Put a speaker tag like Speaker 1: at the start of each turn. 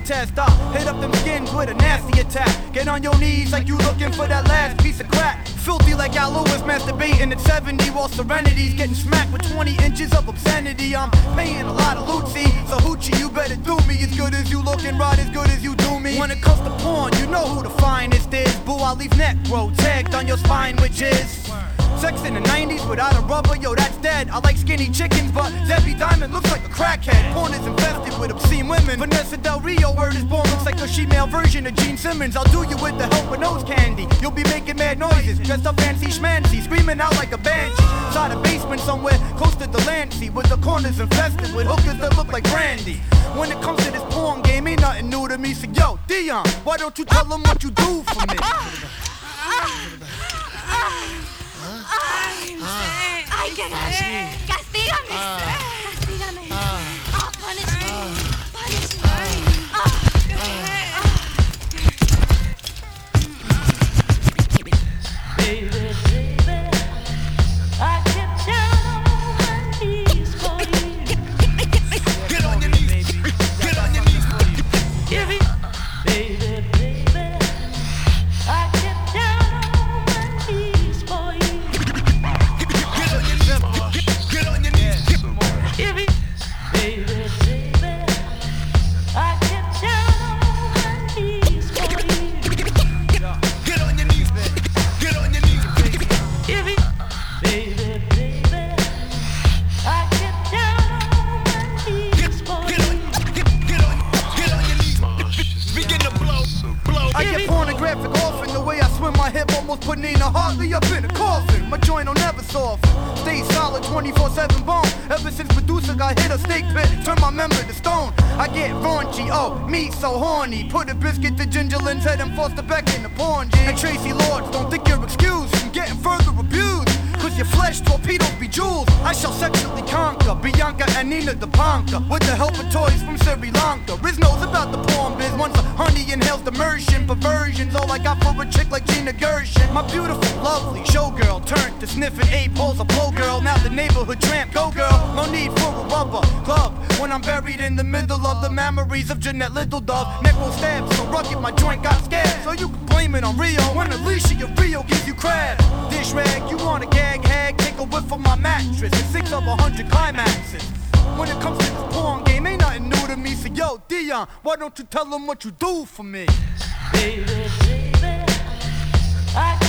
Speaker 1: chest. I hit up them skins with a nasty attack. Get on your knees like you looking for that last piece of crack. Filthy like Al Lewis masturbating at 70 while Serenity's getting smacked with 20 inches of obscenity. I'm paying a lot of lootsie, so hoochie, you better do me as good as you looking, right as good as you do me. When it comes to porn, you know who the finest is. Boo, I'll leave neck row tagged on your spine, which is. Sex in the 90s without a rubber, yo, that's dead. I like skinny chickens, but Debbie Diamond looks like a crackhead. Porn is infested with obscene women. Vanessa Del Rio, word is born, looks like a she-male version of Gene Simmons. I'll do you with the help of nose candy. You'll be making mad noises, dressed up fancy schmancy, screaming out like a banshee. Inside a basement somewhere close to Delancey, with the corners infested with hookers that look like brandy. When it comes to this porn game, ain't nothing new to me. So yo, Dion, why don't you tell them what you do for me?
Speaker 2: Ah, ¡Castígame!
Speaker 1: Ah. Swim my hip almost put Nina Hartley up in a coffin. My joint don't never soften. Stay solid 24 7 bone. Ever since producer got hit a snake pit, turn my member to stone. I get raunchy, oh, me so horny. Put a biscuit to Ginger Lynn's head and Foster Beck in the porn. And Traci Lords, don't think you're excused from getting further abused. Cause your I shall sexually conquer Bianca and Nina DePonca with the help of toys from Sri Lanka. Riz knows about the porn biz. Once a honey inhales immersion, perversions. All I got for a chick like Gina Gershon. My beautiful, lovely showgirl turned to sniffing eight balls of blow girl. Now the neighborhood tramp, go girl. No need for a rubber glove when I'm buried in the middle of the memories of Jeanette Littledove. Neck will so rugged my joint got scared. So you scheming on Rio. When Alicia and real, give you credit. Dish rag, you want a gag hag? Take a whiff from my mattress. Six of a hundred climaxes. When it comes to this porn game, ain't nothing new to me. So yo, Dion, why don't you tell them what you do for me?
Speaker 3: Baby, baby, I